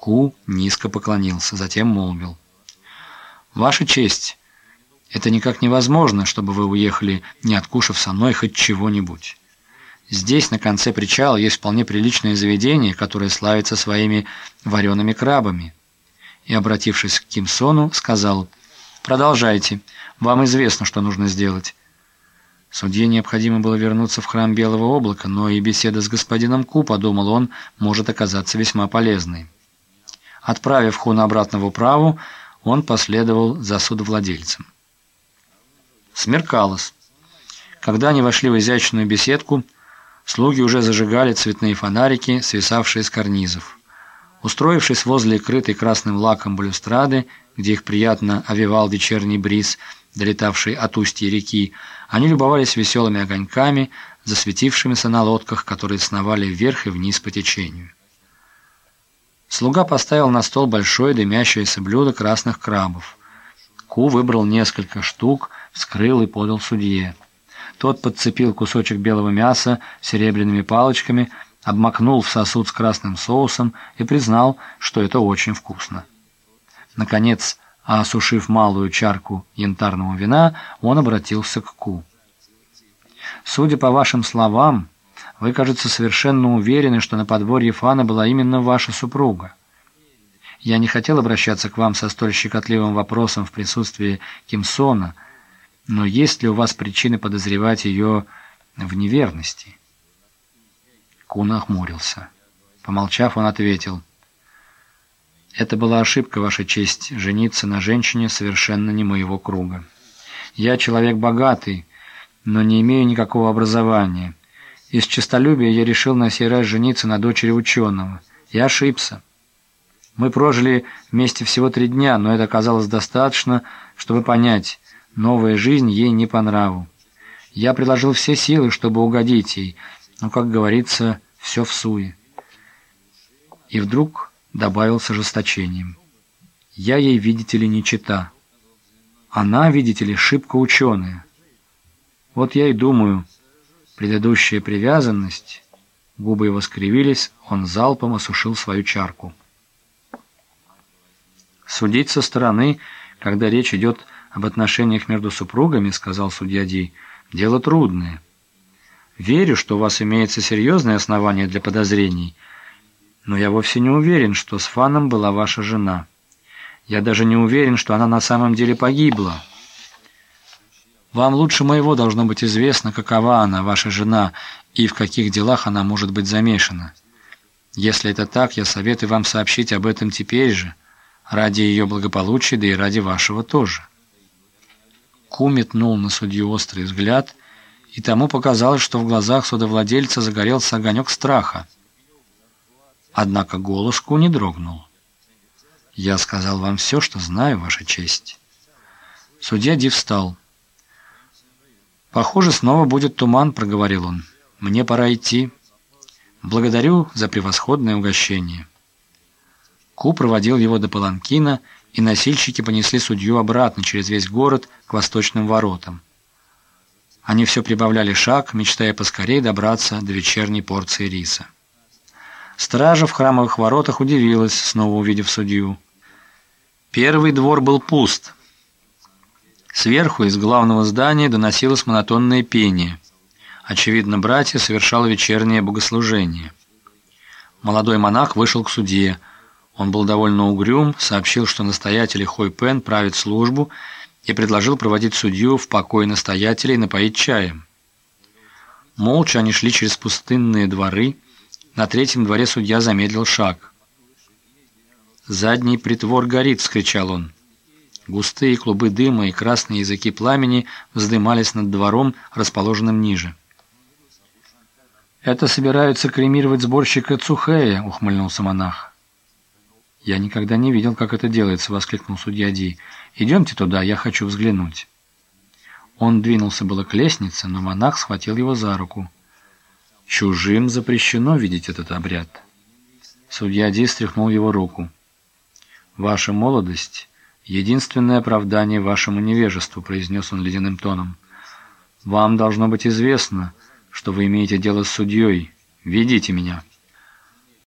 Ку низко поклонился, затем молвил. «Ваша честь, это никак невозможно, чтобы вы уехали, не откушав со мной хоть чего-нибудь. Здесь, на конце причала, есть вполне приличное заведение, которое славится своими вареными крабами». И, обратившись к Кимсону, сказал «Продолжайте, вам известно, что нужно сделать». Судье необходимо было вернуться в храм Белого облака, но и беседа с господином Ку, подумал он, может оказаться весьма полезной. Отправив Хуна обратно в управу, он последовал за судовладельцем. Смеркалось. Когда они вошли в изящную беседку, слуги уже зажигали цветные фонарики, свисавшие с карнизов. Устроившись возле крытой красным лаком балюстрады, где их приятно овевал вечерний бриз, долетавший от устья реки, они любовались веселыми огоньками, засветившимися на лодках, которые сновали вверх и вниз по течению. Слуга поставил на стол большое дымящееся блюдо красных крабов. Ку выбрал несколько штук, вскрыл и подал судье. Тот подцепил кусочек белого мяса серебряными палочками, обмакнул в сосуд с красным соусом и признал, что это очень вкусно. Наконец, осушив малую чарку янтарного вина, он обратился к Ку. «Судя по вашим словам, вы, кажется, совершенно уверены, что на подворье Фана была именно ваша супруга. Я не хотел обращаться к вам со столь щекотливым вопросом в присутствии Кимсона, но есть ли у вас причины подозревать ее в неверности?» Кун охмурился. Помолчав, он ответил, «Это была ошибка, Ваша честь, жениться на женщине совершенно не моего круга. Я человек богатый, но не имею никакого образования». Из честолюбия я решил на сей раз жениться на дочери ученого. Я ошибся. Мы прожили вместе всего три дня, но это оказалось достаточно, чтобы понять, новая жизнь ей не по нраву. Я приложил все силы, чтобы угодить ей, но, как говорится, все в суе. И вдруг добавил с ожесточением. Я ей, видите ли, не чита. Она, видите ли, шибко ученая. Вот я и думаю... Предыдущая привязанность... Губы его скривились, он залпом осушил свою чарку. «Судить со стороны, когда речь идет об отношениях между супругами, — сказал судья Ди, — дело трудное. Верю, что у вас имеется серьезное основание для подозрений, но я вовсе не уверен, что с Фаном была ваша жена. Я даже не уверен, что она на самом деле погибла». Вам лучше моего должно быть известно, какова она, ваша жена, и в каких делах она может быть замешана. Если это так, я советую вам сообщить об этом теперь же, ради ее благополучия, да и ради вашего тоже». Ку метнул на судью острый взгляд, и тому показалось, что в глазах судовладельца загорелся огонек страха. Однако голос Ку не дрогнул. «Я сказал вам все, что знаю, Ваша честь». Судья Ди встал. «Похоже, снова будет туман», — проговорил он. «Мне пора идти. Благодарю за превосходное угощение». Ку проводил его до Паланкина, и носильщики понесли судью обратно через весь город к восточным воротам. Они все прибавляли шаг, мечтая поскорее добраться до вечерней порции риса. Стража в храмовых воротах удивилась, снова увидев судью. Первый двор был пуст — Сверху из главного здания доносилось монотонное пение. Очевидно, братья совершало вечернее богослужение. Молодой монах вышел к судье. Он был довольно угрюм, сообщил, что настоятель Хой Пен правит службу и предложил проводить судью в покой настоятелей и напоить чаем. Молча они шли через пустынные дворы. На третьем дворе судья замедлил шаг. «Задний притвор горит!» — вскричал он. Густые клубы дыма и красные языки пламени вздымались над двором, расположенным ниже. «Это собираются кремировать сборщика Цухея», — ухмыльнулся монах. «Я никогда не видел, как это делается», — воскликнул судья Ди. «Идемте туда, я хочу взглянуть». Он двинулся было к лестнице, но монах схватил его за руку. «Чужим запрещено видеть этот обряд». Судья Ди стряхнул его руку. «Ваша молодость «Единственное оправдание вашему невежеству», — произнес он ледяным тоном. «Вам должно быть известно, что вы имеете дело с судьей. Ведите меня».